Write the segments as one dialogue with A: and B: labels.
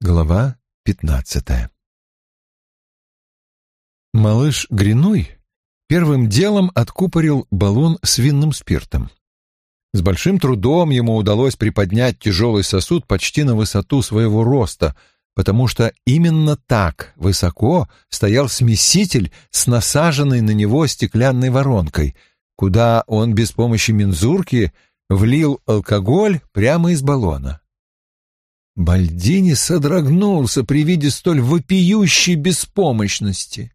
A: Глава пятнадцатая Малыш Гринуй первым делом откупорил баллон с винным спиртом. С большим трудом ему удалось приподнять тяжелый сосуд почти на высоту своего роста, потому что именно так высоко стоял смеситель с насаженной на него стеклянной воронкой, куда он без помощи мензурки влил алкоголь прямо из баллона. Бальдини содрогнулся при виде столь вопиющей беспомощности.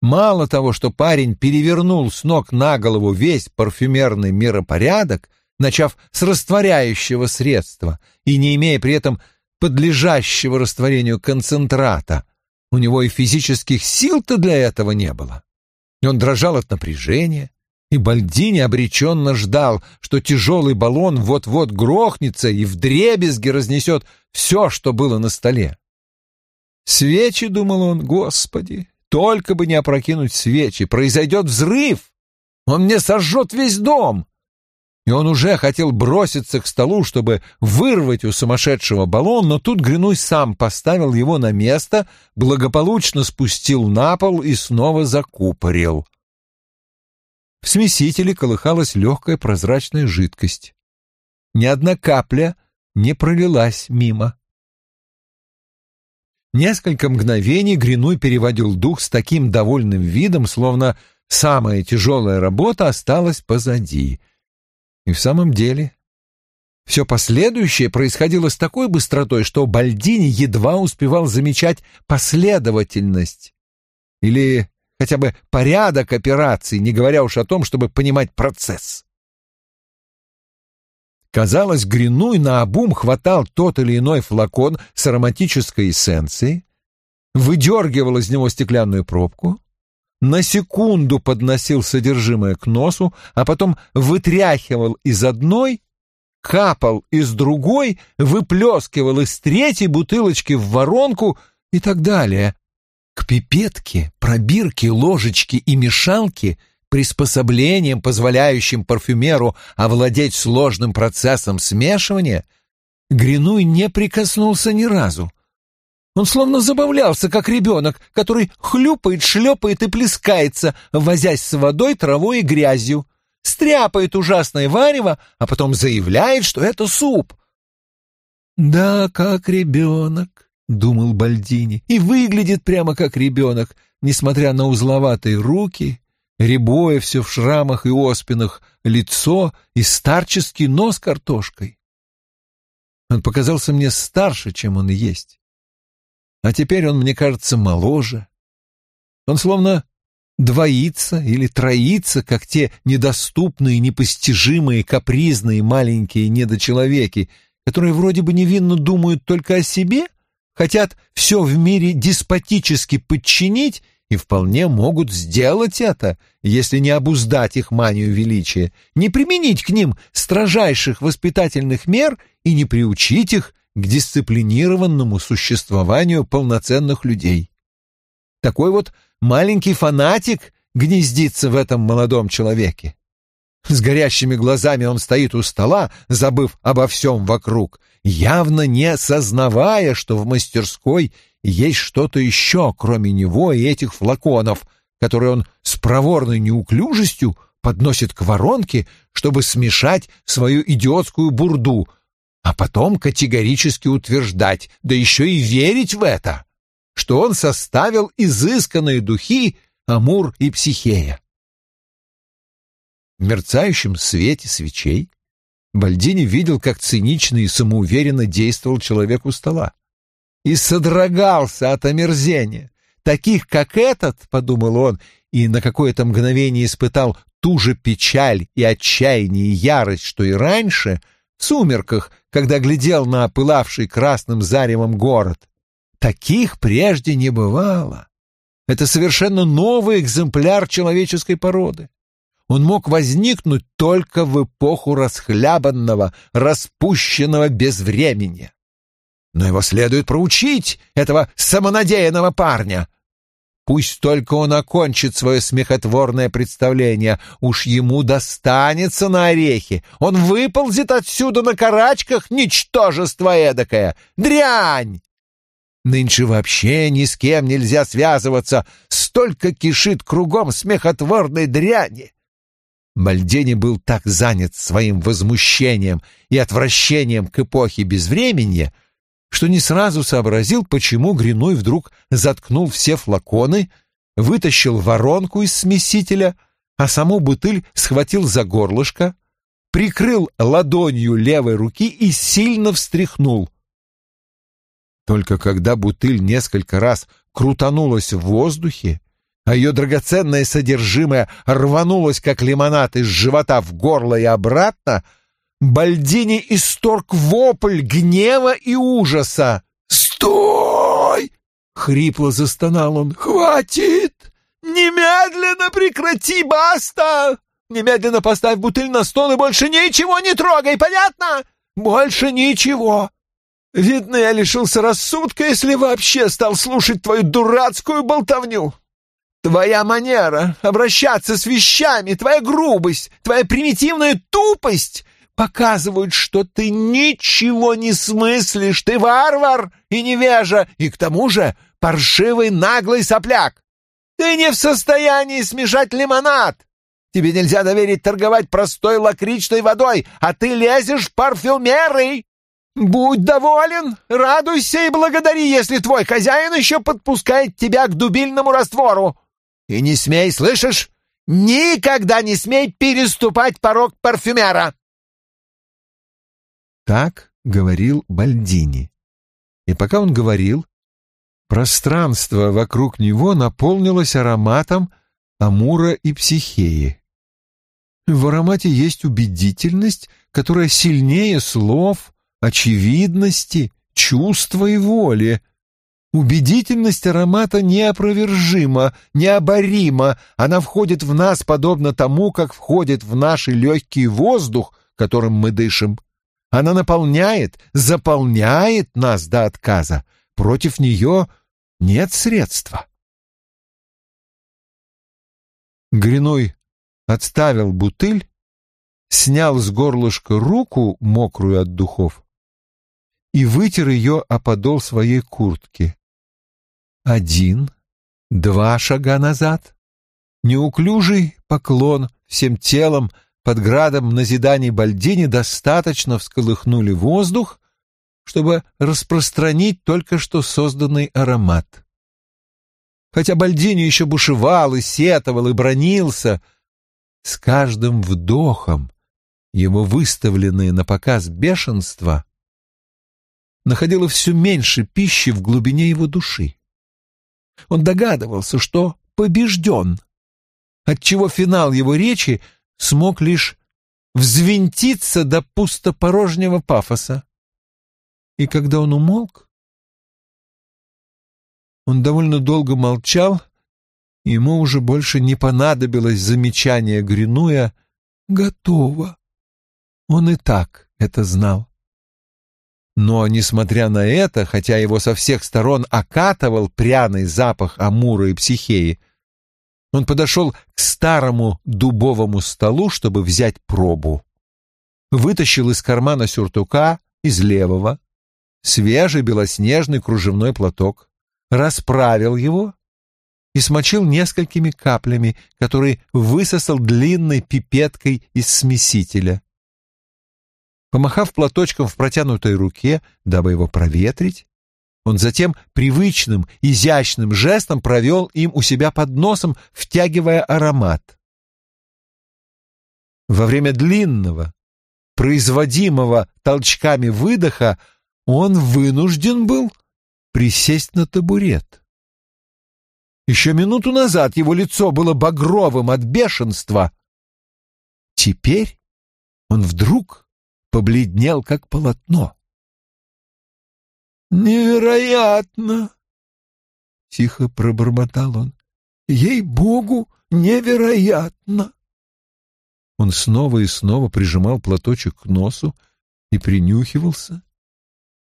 A: Мало того, что парень перевернул с ног на голову весь парфюмерный миропорядок, начав с растворяющего средства и не имея при этом подлежащего растворению концентрата, у него и физических сил-то для этого не было. Он дрожал от напряжения, и Бальдини обреченно ждал, что тяжелый баллон вот-вот грохнется и вдребезги разнесет все, что было на столе. Свечи, думал он, господи, только бы не опрокинуть свечи, произойдет взрыв. Он мне сожжет весь дом. И он уже хотел броситься к столу, чтобы вырвать у сумасшедшего баллон, но тут Гринуй сам поставил его на место, благополучно спустил на пол и снова закупорил. В смесителе колыхалась легкая прозрачная жидкость. Ни одна капля не пролилась мимо. Несколько мгновений Гринуй переводил дух с таким довольным видом, словно самая тяжелая работа осталась позади. И в самом деле все последующее происходило с такой быстротой, что Бальдини едва успевал замечать последовательность или хотя бы порядок операций, не говоря уж о том, чтобы понимать процесс. Казалось, Гринуй наобум хватал тот или иной флакон с ароматической эссенцией, выдергивал из него стеклянную пробку, на секунду подносил содержимое к носу, а потом вытряхивал из одной, капал из другой, выплескивал из третьей бутылочки в воронку и так далее. К пипетке, пробирке, ложечке и мешалке — приспособлением, позволяющим парфюмеру овладеть сложным процессом смешивания, Гринуй не прикоснулся ни разу. Он словно забавлялся, как ребенок, который хлюпает, шлепает и плескается, возясь с водой, травой и грязью, стряпает ужасное варево, а потом заявляет, что это суп. «Да, как ребенок», — думал Бальдини, — «и выглядит прямо как ребенок, несмотря на узловатые руки, рябое все в шрамах и оспинах, лицо и старческий нос картошкой. Он показался мне старше, чем он есть. А теперь он, мне кажется, моложе. Он словно двоится или троится, как те недоступные, непостижимые, капризные маленькие недочеловеки, которые вроде бы невинно думают только о себе, хотят все в мире деспотически подчинить и вполне могут сделать это, если не обуздать их манию величия, не применить к ним строжайших воспитательных мер и не приучить их к дисциплинированному существованию полноценных людей. Такой вот маленький фанатик гнездится в этом молодом человеке. С горящими глазами он стоит у стола, забыв обо всем вокруг, явно не сознавая, что в мастерской есть что-то еще, кроме него и этих флаконов, которые он с проворной неуклюжестью подносит к воронке, чтобы смешать свою идиотскую бурду, а потом категорически утверждать, да еще и верить в это, что он составил изысканные духи Амур и Психея. В мерцающем свете свечей Бальдини видел, как цинично и самоуверенно действовал человек у стола и содрогался от омерзения. Таких, как этот, — подумал он, и на какое-то мгновение испытал ту же печаль и отчаяние и ярость, что и раньше, в сумерках, когда глядел на опылавший красным заревом город. Таких прежде не бывало. Это совершенно новый экземпляр человеческой породы. Он мог возникнуть только в эпоху расхлябанного, распущенного безвременья но его следует проучить, этого самонадеянного парня. Пусть только он окончит свое смехотворное представление, уж ему достанется на орехи. Он выползет отсюда на карачках, ничтожество эдакое. Дрянь! Нынче вообще ни с кем нельзя связываться, столько кишит кругом смехотворной дряни. Мальдени был так занят своим возмущением и отвращением к эпохе безвременья, что не сразу сообразил, почему Гринуй вдруг заткнул все флаконы, вытащил воронку из смесителя, а саму бутыль схватил за горлышко, прикрыл ладонью левой руки и сильно встряхнул. Только когда бутыль несколько раз крутанулась в воздухе, а ее драгоценное содержимое рванулось, как лимонад из живота в горло и обратно, Бальдини исторг вопль гнева и ужаса. «Стой!» — хрипло застонал он. «Хватит! Немедленно прекрати, баста! Немедленно поставь бутыль на стол и больше ничего не трогай, понятно? Больше ничего!» Видно, я лишился рассудка, если вообще стал слушать твою дурацкую болтовню. Твоя манера обращаться с вещами, твоя грубость, твоя примитивная тупость показывают, что ты ничего не смыслишь, ты варвар и невежа, и к тому же паршивый наглый сопляк. Ты не в состоянии смешать лимонад. Тебе нельзя доверить торговать простой лакричной водой, а ты лезешь парфюмерой. Будь доволен, радуйся и благодари, если твой хозяин еще подпускает тебя к дубильному раствору. И не смей, слышишь? Никогда не смей переступать порог парфюмера. Так говорил Бальдини. И пока он говорил, пространство вокруг него наполнилось ароматом амура и психеи. В аромате есть убедительность, которая сильнее слов, очевидности, чувства и воли. Убедительность аромата неопровержима, необорима, она входит в нас подобно тому, как входит в наши легкий воздух, которым мы дышим. Она наполняет, заполняет нас до отказа. Против нее нет средства. Гриной отставил бутыль, снял с горлышка руку, мокрую от духов, и вытер ее о подол своей куртки. Один, два шага назад, неуклюжий поклон всем телом под градом назиданий Бальдини достаточно всколыхнули воздух, чтобы распространить только что созданный аромат. Хотя Бальдини еще бушевал и сетовал и бронился, с каждым вдохом его выставленное на показ бешенство находило все меньше пищи в глубине его души. Он догадывался, что побежден, отчего финал его речи смог лишь взвинтиться до пустопорожнего пафоса. И когда он умолк, он довольно долго молчал, ему уже больше не понадобилось замечание Гринуя «Готово». Он и так это знал. Но, несмотря на это, хотя его со всех сторон окатывал пряный запах амура и психеи, он подошел к старому дубовому столу, чтобы взять пробу. Вытащил из кармана сюртука, из левого, свежий белоснежный кружевной платок, расправил его и смочил несколькими каплями, которые высосал длинной пипеткой из смесителя. Помахав платочком в протянутой руке, дабы его проветрить, он затем привычным, изящным жестом провел им у себя под носом, втягивая аромат. Во время длинного, производимого толчками выдоха, он вынужден был присесть на табурет. Еще минуту назад его лицо было багровым от бешенства. Теперь он вдруг побледнел, как полотно. «Невероятно!» — тихо пробормотал он. «Ей-богу, невероятно!» Он снова и снова прижимал платочек к носу и принюхивался,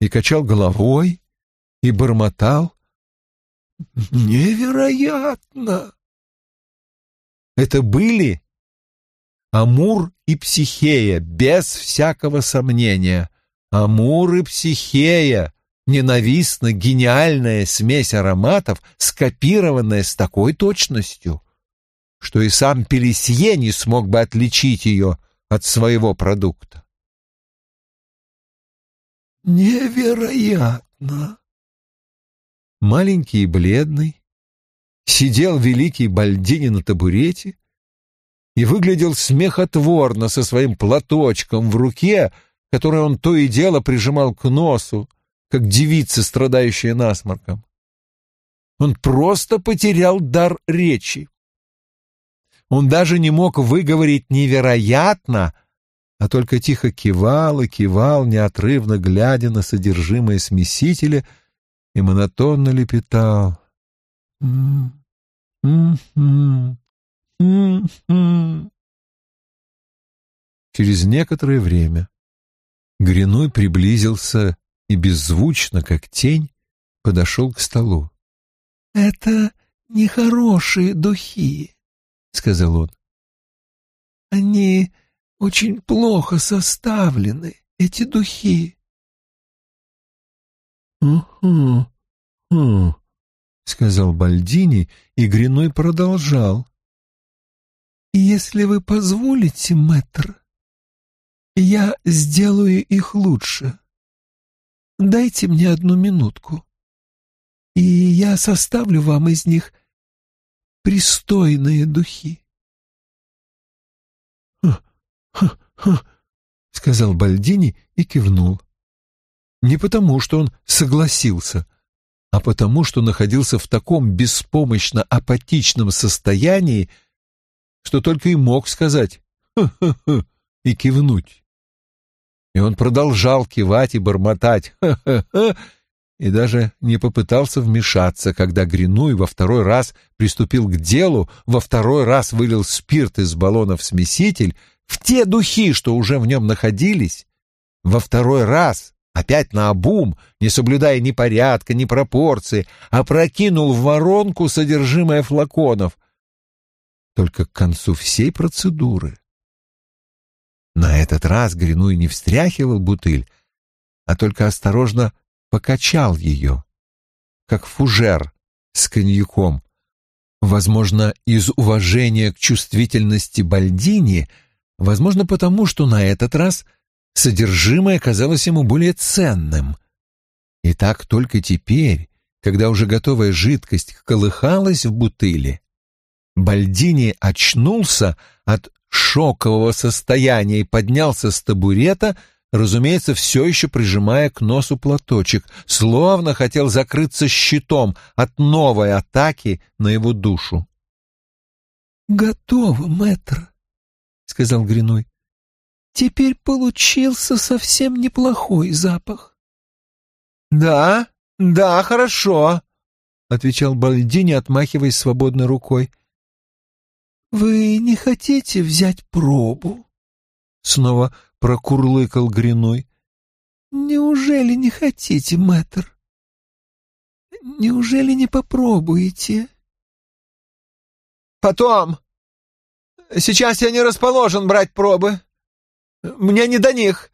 A: и качал головой, и бормотал. «Невероятно!» Это были Амур и Психея, без всякого сомнения. Амур и Психея, ненавистно гениальная смесь ароматов, скопированная с такой точностью, что и сам Пелесье не смог бы отличить ее от своего продукта.
B: «Невероятно!»
A: Маленький и бледный, сидел великий Бальдини на табурете и выглядел смехотворно со своим платочком в руке, который он то и дело прижимал к носу, как девица, страдающая насморком. Он просто потерял дар речи. Он даже не мог выговорить «невероятно», а только тихо кивал и кивал, неотрывно глядя на содержимое смесителя, и монотонно лепетал. Через некоторое время Гряной приблизился и беззвучно, как тень, подошел к столу.
B: — Это нехорошие духи, — сказал он. — Они очень плохо составлены, эти духи.
A: — Угу, угу, — сказал Бальдини, и Гриной продолжал.
B: «Если вы позволите, мэтр, я сделаю их лучше. Дайте мне одну минутку, и я составлю вам из них пристойные духи».
A: «Ха-ха-ха», — сказал Бальдини и кивнул. Не потому, что он согласился, а потому, что находился в таком беспомощно апатичном состоянии, что только и мог сказать «ха-ха-ха» и кивнуть. И он продолжал кивать и бормотать и даже не попытался вмешаться, когда Гринуй во второй раз приступил к делу, во второй раз вылил спирт из баллона в смеситель, в те духи, что уже в нем находились, во второй раз опять на обум, не соблюдая ни порядка, ни пропорции, опрокинул в воронку содержимое флаконов. Только к концу всей процедуры. На этот раз Гринуй не встряхивал бутыль, а только осторожно покачал ее, как фужер с коньяком. Возможно, из уважения к чувствительности Бальдини, возможно, потому, что на этот раз — содержимое казалось ему более ценным. И так только теперь, когда уже готовая жидкость колыхалась в бутыле, Бальдини очнулся от шокового состояния и поднялся с табурета, разумеется, все еще прижимая к носу платочек, словно хотел закрыться щитом от новой атаки на его душу.
B: «Готово, мэтр», — сказал Гриной. Теперь получился совсем неплохой запах.
A: «Да, да, хорошо», — отвечал Бальдини, отмахиваясь свободной рукой.
B: «Вы не хотите взять пробу?»
A: Снова прокурлыкал Гриной.
B: «Неужели не хотите, мэтр? Неужели не попробуете?»
C: «Потом. Сейчас я не расположен брать пробы. Мне не до них.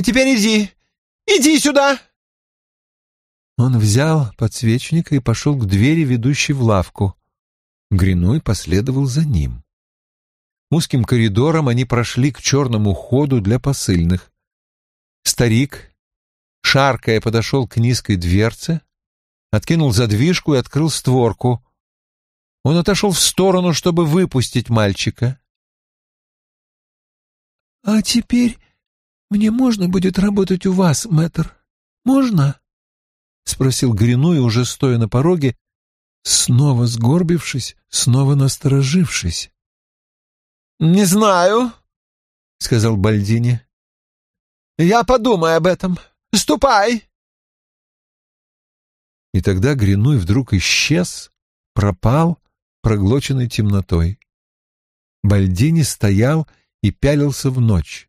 C: Теперь иди. Иди сюда!»
A: Он взял подсвечник и пошел к двери, ведущей в лавку. Гриной последовал за ним. Узким коридором они прошли к черному ходу для посыльных. Старик, шаркая, подошел к низкой дверце, откинул задвижку и открыл створку. Он отошел в сторону, чтобы выпустить мальчика.
B: «А теперь мне можно будет работать у вас, мэтр? Можно?» — спросил Гриной, уже стоя на пороге, снова сгорбившись, снова насторожившись.
C: «Не знаю», — сказал Бальдини. «Я подумаю об этом. Ступай!»
A: И тогда Гриной вдруг исчез, пропал, проглоченный темнотой. Бальдини стоял и пялился в ночь.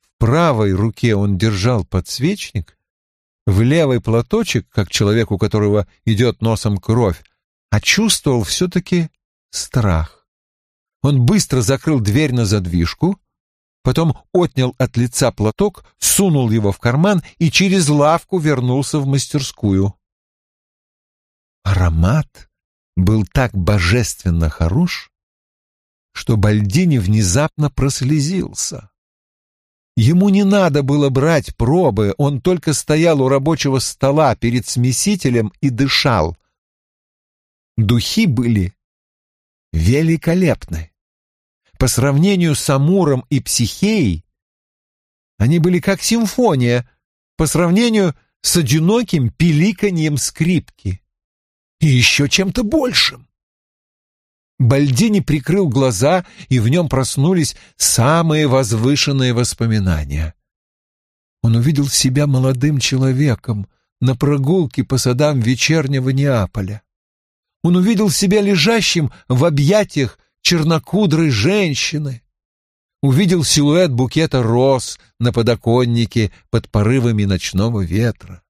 A: В правой руке он держал подсвечник, в левый платочек, как человек, у которого идет носом кровь, а чувствовал все-таки страх. Он быстро закрыл дверь на задвижку, потом отнял от лица платок, сунул его в карман и через лавку вернулся в мастерскую. Аромат был так божественно хорош, что Бальдини внезапно прослезился. Ему не надо было брать пробы, он только стоял у рабочего стола перед смесителем и дышал. Духи были великолепны. По сравнению с Амуром и Психеей, они были как симфония, по сравнению с одиноким пиликаньем скрипки. И еще чем-то большим. Бальдини прикрыл глаза, и в нем проснулись самые возвышенные воспоминания. Он увидел себя молодым человеком на прогулке по садам вечернего Неаполя. Он увидел себя лежащим в объятиях чернокудрой женщины. Увидел силуэт букета роз на подоконнике под порывами ночного ветра.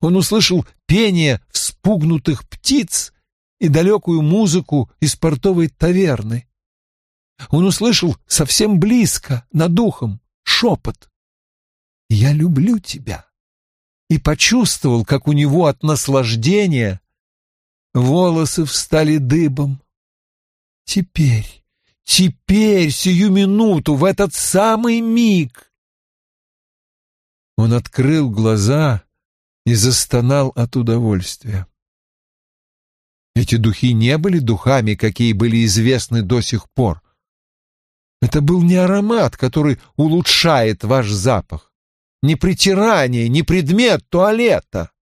A: Он услышал пение вспугнутых птиц и далекую музыку из портовой таверны. Он услышал совсем близко, над духом, шепот «Я люблю тебя» и почувствовал, как у него от наслаждения волосы встали дыбом. Теперь, теперь, сию минуту, в этот самый миг он открыл глаза и застонал от удовольствия. Эти духи не были духами, какие были известны до сих пор. Это был не аромат, который улучшает ваш запах, не притирание, не предмет туалета.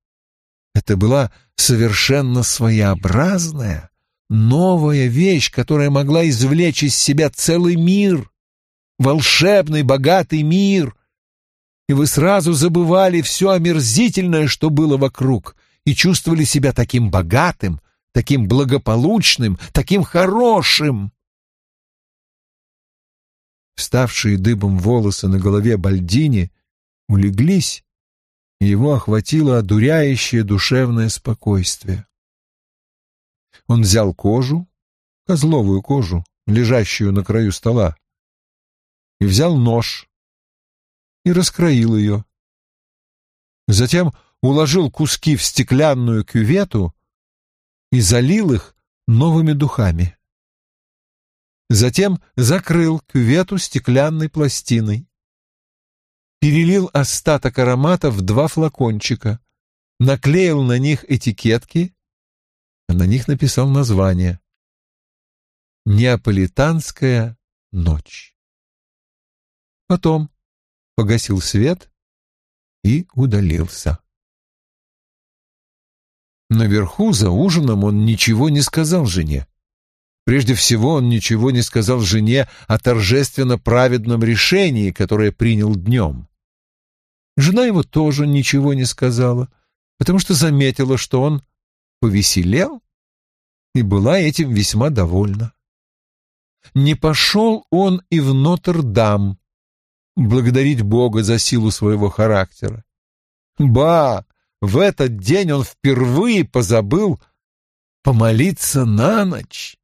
A: Это была совершенно своеобразная, новая вещь, которая могла извлечь из себя целый мир, волшебный, богатый мир. И вы сразу забывали все омерзительное, что было вокруг, и чувствовали себя таким богатым, таким благополучным, таким хорошим. Вставшие дыбом волосы на голове Бальдини улеглись, и его охватило одуряющее душевное спокойствие. Он взял кожу, козловую кожу, лежащую на краю стола, и взял нож и раскроил ее. Затем уложил куски в стеклянную кювету и залил их новыми духами. Затем закрыл кювету стеклянной пластиной. Перелил остаток аромата в два флакончика, наклеил на них этикетки, а на них написал название «Неаполитанская ночь». Потом погасил свет и удалился. Наверху за ужином он ничего не сказал жене. Прежде всего он ничего не сказал жене о торжественно праведном решении, которое принял днем. Жена его тоже ничего не сказала, потому что заметила, что он повеселел и была этим весьма довольна. Не пошел он и в Нотр-Дам благодарить Бога за силу своего характера. Ба, в этот день он впервые позабыл помолиться на ночь.